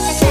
I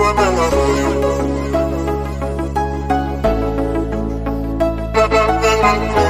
Súbeme la